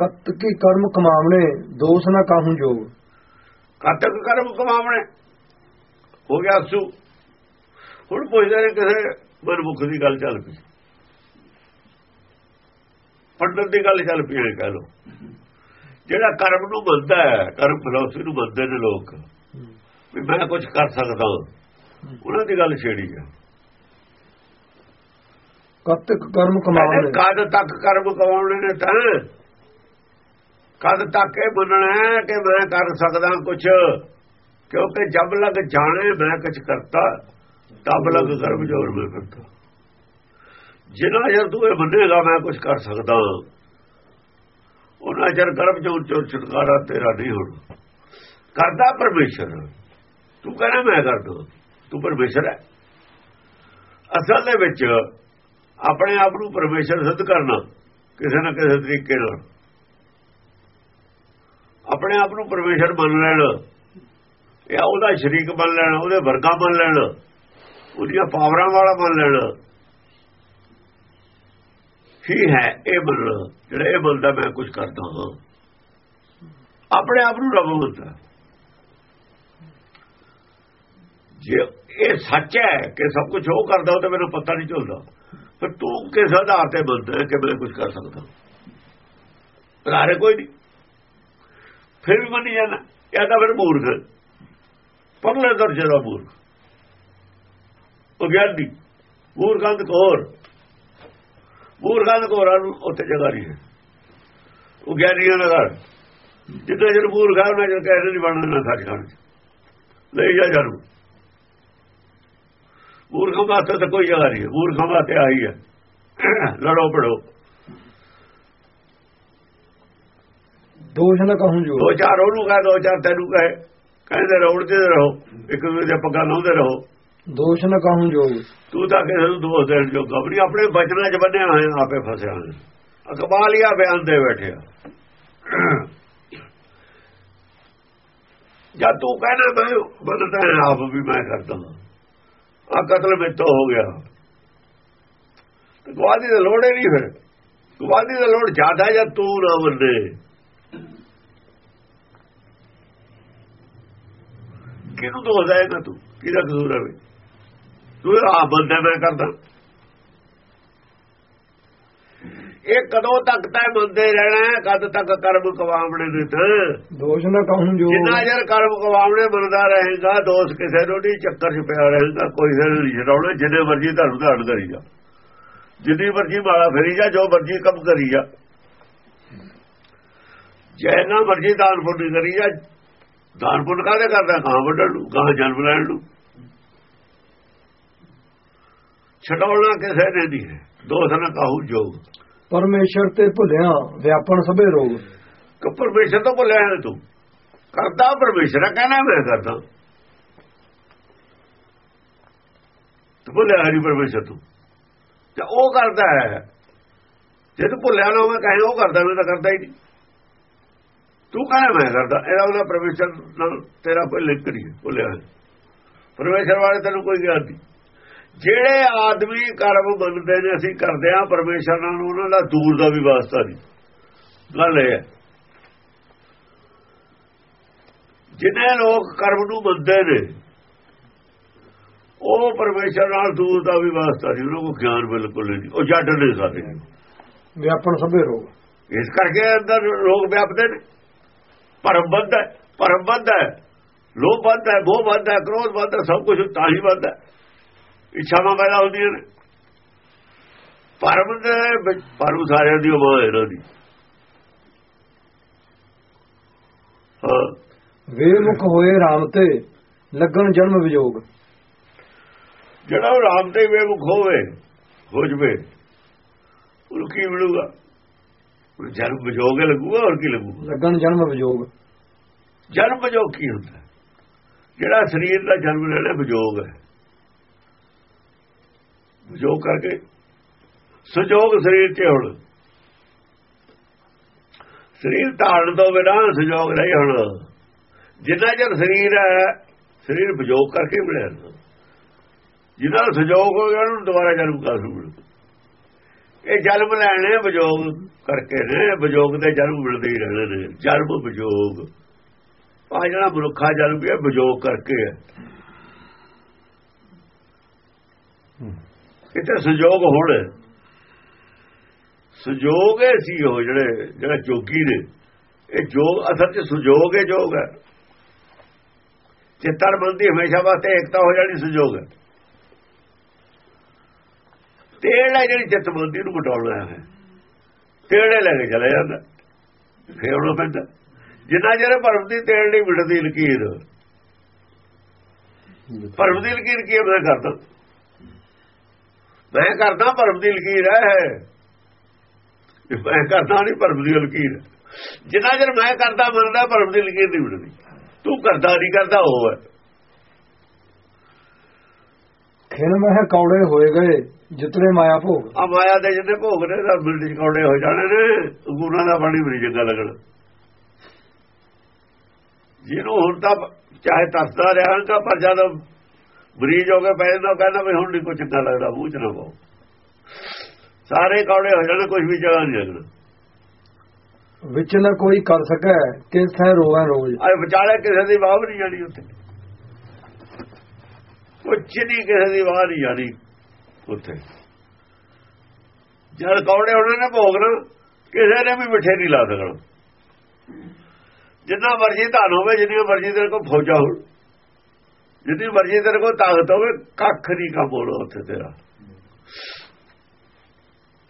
ਕਤ ਕੀ ਕਰਮ ਕਮਾਵਣੇ ਦੋਸ ਨਾ ਕਾਹੂ ਜੋਗ। ਕਾਤਕ ਕਰਮ ਕਮਾਵਣੇ। ਹੋ ਗਿਆ ਅਸੂ। ਹੁਣ ਪੁੱਛਦੇ ਨੇ ਕਿਸੇ ਮਨਮੁਖ ਦੀ ਗੱਲ ਚੱਲ ਪਈ। ਪੰਡਤ ਦੀ ਗੱਲ ਚੱਲ ਪਈ ਹੈ ਕਹ ਲੋ ਜਿਹੜਾ ਕਰਮ ਨੂੰ ਮੰਨਦਾ ਹੈ ਕਰਮ ਫਿਲਾਸਫੀ ਨੂੰ ਮੰਨਦੇ ਨੇ ਲੋਕ। ਵੀ ਮੈਂ ਕੁਝ ਕਰ ਸਕਦਾ ਉਹਨਾਂ ਦੀ ਗੱਲ ਛੇੜੀ ਹੈ ਕਤ ਕਰਮ ਕਮਾਵਣੇ। ਕਦ ਤੱਕ ਕਰਮ ਕਮਾਉਣੇ ਨੇ ਤਾਂ ਕਦ ਤੱਕ ਇਹ ਮੰਨਣਾ ਕਿ ਮੈਂ ਕਰ ਸਕਦਾ ਕੁਝ ਕਿਉਂਕਿ ਜਬ ਲਗ ਜਾਣੇ ਮੈਂ ਕੁਝ ਕਰਤਾ, ਤਬ ਲਗ ਕਰਮ ਜੋਰ ਮੈਂ ਕਰਤਾ। ਜਿੰਨਾ ਜਰ ਤੂੰ ਇਹ ਮੰਨੇਗਾ ਮੈਂ ਕੁਝ ਕਰ ਸਕਦਾ। ਉਹਨਾਂ ਚਿਰ ਕਰਮ ਚੋਂ ਚੋਰ ਛੁਟਕਾਰਾ ਤੇਰਾ ਨਹੀਂ ਹੋਣਾ। ਕਰਦਾ ਪਰਮੇਸ਼ਰ। ਤੂੰ ਕਹਿੰਦਾ ਮੈਂ ਕਰਦਾ ਤੂੰ ਪਰਮੇਸ਼ਰ ਹੈ। ਅਸਲ ਦੇ ਵਿੱਚ ਆਪਣੇ ਆਪ ਨੂੰ ਪਰਮੇਸ਼ਰ ਸਿੱਧ ਕਰਨਾ ਕਿਸੇ ਨਾ ਕਿਸੇ ਤਰੀਕੇ ਨਾਲ। ਆਪਣੇ ਆਪ ਨੂੰ ਪਰਮੇਸ਼ਰ ਮੰਨ ਲੈਣਾ ਜਾਂ ਉਹਦਾ ਸ਼ਰੀਕ ਮੰਨ ਲੈਣਾ, ਉਹਦੇ ਵਰਗਾ ਮੰਨ ਲੈਣਾ, ਉਹਦੀਆਂ ਪਾਵਰਾਂ ਵਾਲਾ ਮੰਨ ਲੈਣਾ। ਹੀ ਹੈ ਇਹ ਮੰਨਣਾ ਜਿਹੜਾ ਇਹ ਬੰਦਾ ਮੈਂ ਕੁਝ ਕਰਦਾ ਹਾਂ। ਆਪਣੇ ਆਪ ਨੂੰ ਰੱਬ ਮੰਨਦਾ। ਜੇ ਇਹ ਸੱਚ ਹੈ ਕਿ ਸਭ ਕੁਝ ਉਹ ਕਰਦਾ, ਉਹ ਤਾਂ ਮੈਨੂੰ ਪਤਾ ਨਹੀਂ ਚੱਲਦਾ। ਫਿਰ ਤੂੰ ਕਿਸ ਆਧਾਰ ਤੇ ਮੰਨਦਾ ਕਿ ਮੈਂ ਕੁਝ ਕਰ ਸਕਦਾ? ਰਾਰੇ ਕੋਈ ਨਹੀਂ। ਫਿਰ ਵੀ ਮੰਨੀ ਜਾਂਦਾ। ਇਹ ਤਾਂ ਫਿਰ ਮੂਰਖ। ਪਰਲੇ ਦਰਜੇ ਦਾ ਮੂਰਖ। ਉਹ ਗਿਆਨੀ ਮੂਰਖਾਂ ਦੇ ਕੋਰ ਮੂਰਖਾਂ ਕੋਰਾਂ ਨੂੰ ਉੱਥੇ ਜਗ੍ਹਾ ਨਹੀਂ ਹੈ। ਉਹ ਗਿਆਨੀਆਂ ਦਾ ਘਰ। ਜਿੱਥੇ ਜਰ ਮੂਰਖਾਂ ਉਹਨਾਂ ਜਰ ਕਹਿੰਦੇ ਨਹੀਂ ਬਣਨਾ ਸੱਚ ਖਾਣ ਲਈ ਜਾ ਜਰੂ ਮੂਰਖਾਂ ਵਾਸਤੇ ਤਾਂ ਕੋਈ ਜਗ੍ਹਾ ਨਹੀਂ ਹੈ। ਮੂਰਖਾਂ ਵਾਸਤੇ ਆਈ ਹੈ। ਲੜੋ ਪੜੋ ਦੋਸ਼ ਨਾ ਕਾਹੂ ਜੋਗ ਦੋ ਚਾਰ ਉਹਨੂੰ ਕਹੇ ਦੋ ਚਾਰ ਤੈਨੂੰ ਕਹੇ। ਕਹਿੰਦੇ ਰੋੜਦੇ ਰਹੋ। ਇੱਕ ਦੂਜੇ ਦੇ ਪੱਗਾਂ ਲਾਉਂਦੇ ਰਹੋ। ਦੋਸ਼ ਨਾ ਕਾਹੂ ਜੋਗ ਤੂੰ ਤਾਂ ਕਿਸੇ ਨੂੰ ਦੋਸ਼ ਦੇਣ ਜੋ ਗਬਰੀ ਆਪਣੇ ਬਚਨਾਂ 'ਚ ਬੰਨਿਆ ਹੋਇਆ ਆਪੇ ਫਸਿਆ ਹੋਇਆ। ਅਕਬਾਲੀਆ ਬਿਆਨ ਦੇ ਬੈਠਿਆ ਜਦ ਤੂੰ ਕਹਿਣਾ ਮੈਂ ਬਦਲਦਾ ਆਪ ਵੀ ਮੈਂ ਕਰਦਾ ਆ ਕਤਲ ਮੇਤੋਂ ਹੋ ਗਿਆ। ਗਵਾਦੀ ਦਾ ਲੋੜ ਹੀ ਨਹੀਂ ਫਿਰ। ਗਵਾਦੀ ਦਾ ਲੋੜ ਜ਼ਿਆਦਾ ਜਾਂ ਤੂੰ ਨਾ ਮੰਨੇ। ਕਿਹਨੂੰ ਦੋਸ਼ ਦੇਗਾ ਤੂੰ? ਕਿਹਦਾ ਕਸੂਰ ਹੈ ਤੂੰ ਆ ਬੰਦੇ ਮੈਂ ਕਰਦਾ। ਇਹ ਕਦੋਂ ਤੱਕ ਤੈ ਬੰਦੇ ਰਹਿਣਾ ਕਦ ਤੱਕ ਕਰਮ ਕਵਾਵਣੇ ਦੇ ਤੇ? ਦੋਸ਼ ਨਾ ਕਾਹੂ ਜੋਗ ਜਿੰਨਾ ਜਰ ਕਰਮ ਕਵਾਵਣੇ ਬਣਦਾ ਰਹੇਗਾ ਦੋਸ ਕਿਸੇ ਨੂੰ ਨਹੀਂ ਚੱਕਰ ਚ ਪਿਆ ਰਹੇਗਾ ਕੋਈ ਸਿਰ ਨਹੀਂ ਛਡਾਉਣਾ ਜਿੰਨੇ ਮਰਜ਼ੀ ਧਰਮ ਧਾਰਨ ਕਰੀ ਜਾ। ਜਿੰਨੀ ਮਰਜ਼ੀ ਮਾਲਾ ਫੇਰੀ ਜਾ ਜੋ ਮਰਜ਼ੀ ਕੰਮ ਕਰੀ ਜਾ। ਜੈਨਾ ਮਰਜ਼ੀ ਦਾਨ ਪੁੰਨ ਕਰੀ ਜਾ ਦਾਨ ਪੁੰਨ ਕਾਹਦੇ ਕਰਦਾ? ਕਾਂ ਵੱਢਣ ਨੂੰ ਕਾਂ ਜਨਮ ਲੈਣ ਨੂੰ। ਛਡਾਉਣਾ ਕਿਸੇ ਨੇ ਨਹੀਂ ਹੈ। ਦੋਸ ਨਾ ਕਾਹੂ ਜੋਗ। ਪਰਮੇਸ਼ਰ ਤੇ ਭੁੱਲਿਆ ਵਿਆਪਨ ਸਭੇ ਰੋਗ। ਕਿ ਪਰਮੇਸ਼ਰ ਤੋਂ ਭੁੱਲਿਆ ਹੈ ਤੂੰ? ਕਰਦਾ ਪਰਮੇਸ਼ਰ ਹੈ ਕਹਿਣਾ ਮੈਂ ਕਰਦਾ। ਤੂੰ ਭੁੱਲਿਆ ਹਰੀ ਪਰਮੇਸ਼ਰ ਤੂੰ? ਤੇ ਉਹ ਕਰਦਾ ਹੈ। ਜੇ ਤੂੰ ਭੁੱਲਿਆ ਨਾ ਮੈਂ ਕਹੇ ਉਹ ਕਰਦਾ ਮੈਂ ਤਾਂ ਕਰਦਾ ਹੀ ਨਹੀਂ। ਤੂੰ ਕਹਿੰਦਾ ਮੈਂ ਕਰਦਾ? ਇਹਦਾ ਉਹਦਾ ਪਰਮੇਸ਼ਰ ਨਾਲ ਤੇਰਾ ਕੋਈ ਲਿੰਕ ਨਹੀਂ ਭੁੱਲਿਆ ਪਰਮੇਸ਼ਰ ਵਾਲੇ ਤੈਨੂੰ ਕੋਈ ਗਿਆਨ ਨਹੀਂ। ਜਿਹੜੇ ਆਦਮੀ ਕਰਮ ਮੰਨਦੇ ਨੇ ਅਸੀਂ ਕਰਦੇ ਆ ਪਰਮੇਸ਼ਰ ਨਾਲ ਉਹਨਾਂ ਦਾ ਦੂਰ ਦਾ ਵੀ ਵਾਸਤਾ ਨਹੀਂ। ਗੱਲ ਇਹ ਹੈ। ਜਿਨੇ ਲੋਕ ਕਰਮ ਨੂੰ ਮੰਨਦੇ ਨੇ ਉਹ ਪਰਮੇਸ਼ਰ ਨਾਲ ਦੂਰ ਦਾ ਵੀ ਵਾਸਤਾ ਨਹੀਂ ਉਹਨਾਂ ਨੂੰ ਗਿਆਨ ਬਿਲਕੁਲ ਨਹੀਂ। ਉਹ ਜੱਟ ਨੇ ਸਾਰੇ ਵਿਆਪਨ ਸਭੇ ਰੋਗ। ਇਸ ਕਰਕੇ ਅੰਦਰ ਰੋਗ ਵਿਆਪਦੇ ਨੇ। ਬੰਦ ਹੈ ਬੰਦ ਹੈ ਲੋਭ ਮੋਹ ਬੰਦ ਹੈ ਕ੍ਰੋਧ ਬੰਦ ਹੈ ਸਭ ਕੁਝ ਤਾਂ ਹੀ ਬੰਦ ਹੈ। ਇੱਛਾਵਾਂ ਪੈਦਾ ਹੁੰਦੀਆਂ ਨੇ। ਪਰਮ ਦੇ ਵਿੱਚ ਪਰਮ ਸਾਰਿਆਂ ਦੀ ਉਹ ਇਹਨਾਂ ਦੀ। ਹਾਂ। ਵੇਮੁਖ ਹੋਏ RAM ਤੇ ਲੱਗਣ ਜਨਮ ਵਿਜੋਗ। ਜਿਹੜਾ ਉਹ ਰਾਮ ਤੇ ਬੇਮੁਖ ਹੋਵੇ ਹੋ ਜਵੇ ਉਹ ਕੀ ਮਿਲੂਗਾ? ਜਨਮ ਵਿਜੋਗ ਲੱਗੂਗਾ ਹੋਰ ਕੀ ਲੱਗੂਗਾ ਲੱਗਣ ਜਨਮ ਵਿਜੋਗ। ਜਨਮ ਵਿਜੋਗ ਕੀ ਹੁੰਦਾ? ਜਿਹੜਾ ਸਰੀਰ ਦਾ ਜਨਮ ਲੈਣਾ ਵਿਜੋਗ ਹੈ। ਵਿਜੋਗ ਕਰਕੇ ਸੰਜੋਗ ਸਰੀਰ ਤੇ ਹੁਣ। ਸਰੀਰ ਧਾਰਨ ਤੋਂ ਬਿਨਾਂ ਸੰਜੋਗ ਨਹੀਂ ਹੁਣ। ਜਿੰਨਾ ਚਿਰ ਸਰੀਰ ਹੈ ਸਰੀਰ ਵਿਜੋਗ ਕਰਕੇ ਮਿਲਿਆ ਜਿੰਨਾ ਸੰਜੋਗ ਹੋ ਗਿਆ ਉਹਨੂੰ ਦੁਬਾਰਾ ਜਨਮ ਕਰ ਸਕੂ ਇਹ ਜਨਮ ਲੈਣੇ ਵਿਜੋਗ ਕਰਕੇ ਨੇ ਵਿਜੋਗ ਦੇ ਜਨਮ ਮਿਲਦੇ ਹੀ ਰਹਿਣੇ ਨੇ, ਜਨਮ ਵਿਜੋਗ ਆ ਜਿਹੜਾ ਮਨੁੱਖਾ ਜਨਮ ਹੈ ਵਿਜੋਗ ਕਰਕੇ ਹੈ। ਇੱਥੇ ਸੰਜੋਗ ਹੋਣ ਸੰਜੋਗ ਹੈ ਸੀ ਉਹ ਜਿਹੜੇ, ਜਿਹੜਾ ਜੋਗੀ ਨੇ। ਇਹ ਜੋਗ, ਅਸਲ 'ਚ ਸੰਜੋਗ ਹੈ ਜੋਗ ਹੈ। ਚਿੱਤਰ ਬੰਦੀ ਹਮੇਸ਼ਾ ਵਾਸਤੇ ਇਕਤਾ ਹੋ ਜਾਣੀ ਸੰਜੋਗ ਹੈ। ਤੇੜ ਹੈ ਜਿਹੜੀ ਚਿੱਤ ਨੂੰ ਘਟਾਉਣਾ ਹੈ ਤੇੜੇ ਲੈ ਕੇ ਚਲੇ ਜਾਂਦਾ। ਫੇਰ ਉਹਨੂੰ ਪੈਂਦਾ। ਜਿੰਨਾ ਚਿਰ ਭਰਮ ਦੀ ਤੇੜ ਨਹੀਂ ਮਿਟਦੀ ਲਕੀਰ, ਭਰਮ ਦੀ ਲਕੀਰ ਕੀ ਮੈਂ ਕਰਦਾ। ਮੈਂ ਕਰਦਾ ਭਰਮ ਦੀ ਲਕੀਰ ਹੈ ਮੈਂ ਕਰਦਾ ਨਹੀਂ ਭਰਮ ਦੀ ਲਕੀਰ। ਜਿੰਨਾ ਚਿਰ ਮੈਂ ਕਰਦਾ, ਮੰਨਦਾ, ਭਰਮ ਦੀ ਲਕੀਰ ਨਹੀਂ ਮਿਟਦੀ। ਤੂੰ ਕਰਦਾ ਨਹੀਂ ਕਰਦਾ, ਉਹ ਹੈ। ਖਿਣ ਮਹਿ ਕੌੜੇ ਹੋਏ ਗਏ ਜਿਤਨੇ ਮਾਇਆ ਭੋਗ। ਆ ਮਾਇਆ ਦੇ ਜਿੰਨੇ ਭੋਗ ਨੇ ਤਾਂ ਬਿਲਡਿੰਗ ਕੌੜੇ ਹੋ ਜਾਣੇ ਨੇ। ਗੁਰਾਂ ਦਾ ਪਾਣੀ ਬੜੀ ਚੰਗਾ ਲੱਗਣਾ। ਜਿਹਨੂੰ ਹੁਣ ਤਾਂ ਚਾਹੇ ਤਰਸਦਾ ਰਿਹਾ ਤਾਂ ਪਰ ਜਦ ਮਰੀਜ਼ ਹੋ ਕੇ ਪੈ ਜਾਂਦਾ ਕਹਿੰਦਾ ਵੀ ਹੁਣ ਨਹੀਂ ਕੁਝ ਚੰਗਾ ਲੱਗਦਾ ਮੂੰਹ ਚ ਨਾ ਪਾਓ। ਸਾਰੇ ਕੌੜੇ ਹੋ ਜਾਣੇ ਕੁਝ ਵੀ ਜਗ੍ਹਾ ਨਹੀਂ ਲੱਗਣਾ। ਵਿੱਚ ਨਾ ਕੋਈ ਕਰ ਸਕੈ ਕਿਸ ਹੈ ਰੋਵੇਂ ਰੋਜ਼। ਆ ਵਿਚਾਲੇ ਕਿਸੇ ਦੀ ਵਾਹ ਨਹੀਂ ਜਾਣੀ ਉੱਥੇ। ਕੁਛ ਨਹੀਂ ਕਿਸੇ ਦੀ ਵਾਹ ਨਹੀਂ ਜਾਣੀ ਉੱਥੇ। ਜਦ ਕੌੜੇ ਉਹਨਾਂ ਨੇ ਭੋਗ ਨਾ, ਕਿਸੇ ਨੇ ਵੀ ਮਿੱਠੇ ਨਹੀਂ ਲਾ ਸਕਣਾ ਜਿੰਨਾ ਮਰਜ਼ੀ ਧਨ ਹੋਵੇ, ਜਿੰਨੀ ਮਰਜ਼ੀ ਤੇਰੇ ਕੋਲ ਫੌਜਾਂ ਹੋਣ। ਜਿੰਨੀ ਮਰਜ਼ੀ ਤੇਰੇ ਕੋਲ ਤਾਕਤ ਹੋਵੇ, ਕੱਖ ਨਹੀਂ ਕੰਮ ਹੋਣਾ ਉੱਥੇ ਤੇਰਾ।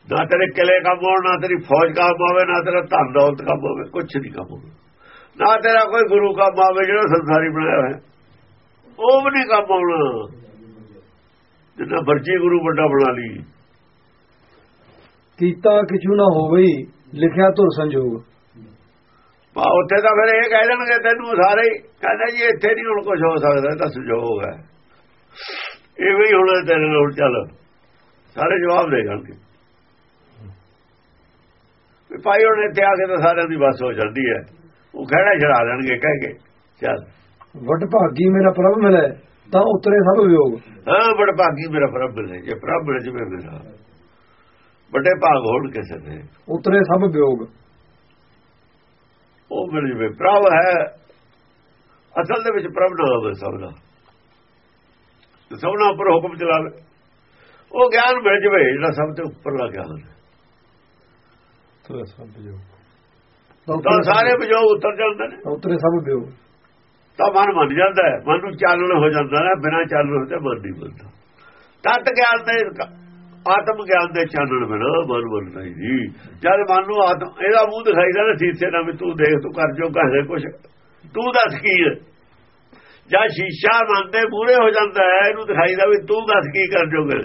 ਨਾ ਤੇਰੇ ਕਿਲੇ ਕੰਮ ਹੋਣ, ਨਾ ਤੇਰੀ ਫੌਜ ਕੰਮ ਹੋਵੇ, ਨਾ ਤੇਰਾ ਧਨ ਦੌਲਤ ਕੰਮ ਹੋਵੇ ਕੁਝ ਨਹੀਂ ਕੰਮ ਹੋਵੇ ਨਾ ਤੇਰਾ ਕੋਈ ਗੁਰੂ ਕੰਮ ਆਵੇ ਜਿਹੜਾ ਸੰਸਾਰੀ ਬਣਾਇਆ ਹੋਇਆ। ਉਹ ਵੀ ਨਹੀਂ ਕੰਮ ਆਉਣਾ। ਜਿੰਨਾ ਮਰਜ਼ੀ ਗੁਰੂ ਵੱਡਾ ਬਣਾ ਲਈ ਕੀਤਾ ਕਿਛੂ ਨਾ ਹੋਵੇ ਲਿਖਿਆ ਧੁਰ ਸੰਜੋਗ। ਪਾ ਉੱਥੇ ਤਾਂ ਫਿਰ ਇਹ ਕਹਿ ਦੇਣਗੇ ਤੈਨੂੰ ਸਾਰੇ। ਕਹਿੰਦਾ ਜੀ ਇੱਥੇ ਨਹੀਂ ਹੁਣ ਕੁਝ ਹੋ ਸਕਦਾ ਤਾਂ ਸੰਜੋਗ ਹੈ। ਇਹ ਵੀ ਹੁਣ ਤੇਰੇ ਨਾਲ ਚੱਲ। ਸਾਰੇ ਜਵਾਬ ਦੇ ਜਾਣਗੇ ਵੀ ਭਾਈ ਹੁਣ ਇੱਥੇ ਆ ਕੇ ਤਾਂ ਸਾਰਿਆਂ ਦੀ ਬਸ ਹੋ ਜਾਂਦੀ ਹੈ। ਉਹ ਖੜਾ ਛੜਾ ਦੇਣਗੇ ਕਹਿ ਕੇ। ਚੱਲ। ਵੱਡ ਭਾਗੀ ਮੇਰਾ ਪ੍ਰਭ ਮਿਲੇ ਤਾਂ ਉਤਰੇ ਸਭ ਵਿਯੋਗ ਹਾਂ ਬੜ ਭਾਗੀ ਮੇਰਾ ਪ੍ਰਭ ਮਿਲੇ ਜੇ ਪ੍ਰਭ ਮਿਲੇ ਜਿਵੇਂ ਮੇਰਾ। ਵੱਡੇ ਭਾਗ ਹੋਣ ਕਿਸੇ ਦੇ। ਉਤਰੇ ਸਭ ਵਿਯੋਗ ਉਹ ਮਿਲ ਜਵੇ। ਪ੍ਰਭ ਹੈ। ਅਸਲ ਦੇ ਵਿੱਚ ਪ੍ਰਭ ਨਾ ਹੋਵੇ ਸਭ ਦਾ ਸਭਨਾ ਉੱਪਰ ਹੁਕਮ ਚਲਾਵੇ ਉਹ ਗਿਆਨ ਮਿਲ ਜਵੇ ਜਿਹੜਾ ਸਭ ਤੋਂ ਉੱਪਰਲਾ ਗਿਆਨ ਹੈ। ਉਤਰੇ ਸਭ ਵਿਯੋਗ ਤਾਂ ਸਾਰੇ ਵਿਜੋਗ ਉਤਰ ਜਾਂਦੇ ਨੇ। ਉਤਰੇ ਸਭ ਵਿਯੋਗ ਤਾਂ ਮਨ ਮੰਨ ਜਾਂਦਾ ਹੈ। ਮਨ ਨੂੰ ਚਾਨਣ ਹੋ ਜਾਂਦਾ ਹੈ ਬਿਨਾਂ ਚਾਨਣ ਤੇ ਮਨ ਨਹੀਂ ਬੰਦਾ ਤਤ ਗਿਆਨ ਦੇ ਆਤਮ ਗਿਆਨ ਦੇ ਚਾਨਣ ਬਿਨਾਂ ਮਨ ਬੰਦਾ ਹੀ ਨਹੀਂ। ਜਦ ਮਨ ਨੂੰ ਆਤਮ ਇਹਦਾ ਮੂੰਹ ਦਿਖਾਈਦਾ ਨਾ ਸੀਸੇ ਨਾਲ ਵੀ ਤੂੰ ਦੇਖ, ਤੂੰ ਕਰ ਜੋ ਕਹੇ ਕੁਛ। ਤੂੰ ਦੱਸ ਕੀ ਹੈ? ਜਾਂ ਸ਼ੀਸ਼ਾ ਮਨ ਦੇ ਮੂਹਰੇ ਹੋ ਜਾਂਦਾ ਹੈ, ਇਹਨੂੰ ਦਿਖਾਈਦਾ ਵੀ ਤੂੰ ਦੱਸ ਕੀ ਕਰ ਜੋਗੇ।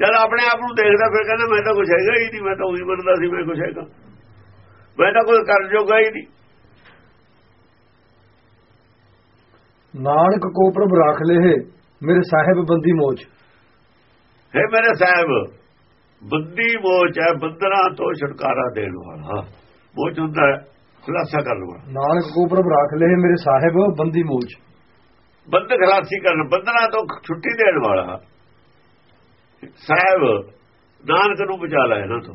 ਜਦ ਆਪਣੇ ਆਪ ਨੂੰ ਦੇਖਦਾ ਫਿਰ ਕਹਿੰਦਾ, ਮੈਂ ਤਾਂ ਕੁਛ ਹੈਗਾ ਹੀ ਨਹੀਂ, ਮੈਂ ਤਾਂ ਉਹੀ ਬਣਦਾ ਸੀ, ਮੈਂ ਕੁਛ ਹੈਗਾ। ਮੈਂ ਤਾਂ ਕੁਝ ਕਰ ਜੋਗਾ ਹੀ ਨਹੀਂ। ਨਾਨਕ ਕੋ ਪ੍ਰਭ ਰਾਖ ਲਏ ਮੇਰੇ ਸਾਹਿਬ ਬੰਦੀ ਮੋਚ। ਹੈ ਮੇਰੇ ਸਾਹਿਬ ਬੰਦੀ ਮੋਚ ਹੈ ਬੰਦਨਾ ਤੋਂ ਛੁਟਕਾਰਾ ਦੇਣ ਵਾਲਾ। ਮੋਚ ਹੁੰਦਾ ਖੁਲਾਸਾ ਕਰਨ ਵਾਲਾ। ਨਾਨਕ ਕੋ ਪ੍ਰਭ ਰਾਖ ਲਏ ਮੇਰੇ ਸਾਹਿਬ ਬੰਦੀ ਮੋਚ। ਬੰਦ ਖਲਾਸੀ ਕਰਨ ਬੰਦਨਾ ਤੋਂ ਛੁੱਟੀ ਦੇਣ ਵਾਲਾ। ਸਾਹਿਬ ਨਾਨਕ ਨੂੰ ਬਚਾ ਲੈ ਇਹਨਾਂ ਤੋਂ।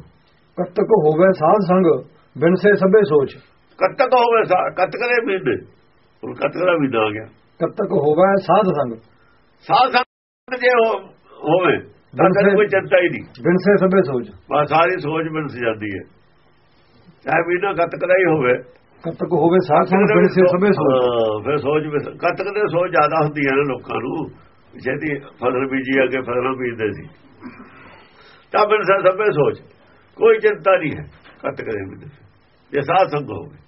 ਕਤਕ ਹੋਵੇ ਸਾਧ ਸੰਗ ਬਿਨ ਸੇ ਸਭੇ ਸੋਚ। ਕਤਕ ਹੋਵੇ ਕਤਕ ਦੇ ਮਹੀਨੇ ਹੁਣ ਕਤਕ ਦਾ ਮਹੀਨਾ ਆ ਗਿਆ। ਕਤਕ ਹੋਵੇ ਸਾਧ ਸੰਗ। ਸਾਧ ਸੰਗ ਜੇ ਹੋਵੇ ਤਾਂ ਕੋਈ ਚਿੰਤਾ ਹੀ ਨਹੀਂ। ਬਿਨ ਸੇ ਸਭੇ ਸੋਚ ਬਸ ਸਾਰੀ ਸੋਚ ਮਿਲਸ ਜਾਂਦੀ ਹੈ। ਚਾਹੇ ਮਹੀਨਾ ਕਤਕ ਦਾ ਹੀ ਹੋਵੇ। ਕਤਕ ਹੋਵੇ ਸਾਧ ਸੰਗ ਬਿਨ ਸੇ ਸਭੇ ਸੋਚ ਹਾਂ, ਫਿਰ ਸੋਚ ਵੀ ਕਤਕ ਦੇ ਸੋਚ ਜ਼ਿਆਦਾ ਹੁੰਦੀ ਹੈ ਨਾ ਲੋਕਾਂ ਨੂੰ। ਜਿਹਦੀ ਫਸਲ ਬੀਜੀ ਅੱਗੇ ਫਸਲਾਂ ਬੀਜਦੇ ਸੀ। ਤਾਂ ਬਿਨ ਸੇ ਸਭੇ ਸੋਚ ਕੋਈ ਚਿੰਤਾ ਨਹੀਂ ਹੈ ਕਤਕ ਦੇ ਵਿੱਚ। ਜੇ ਸਾਧ ਸੰਗ ਹੋਵੇ।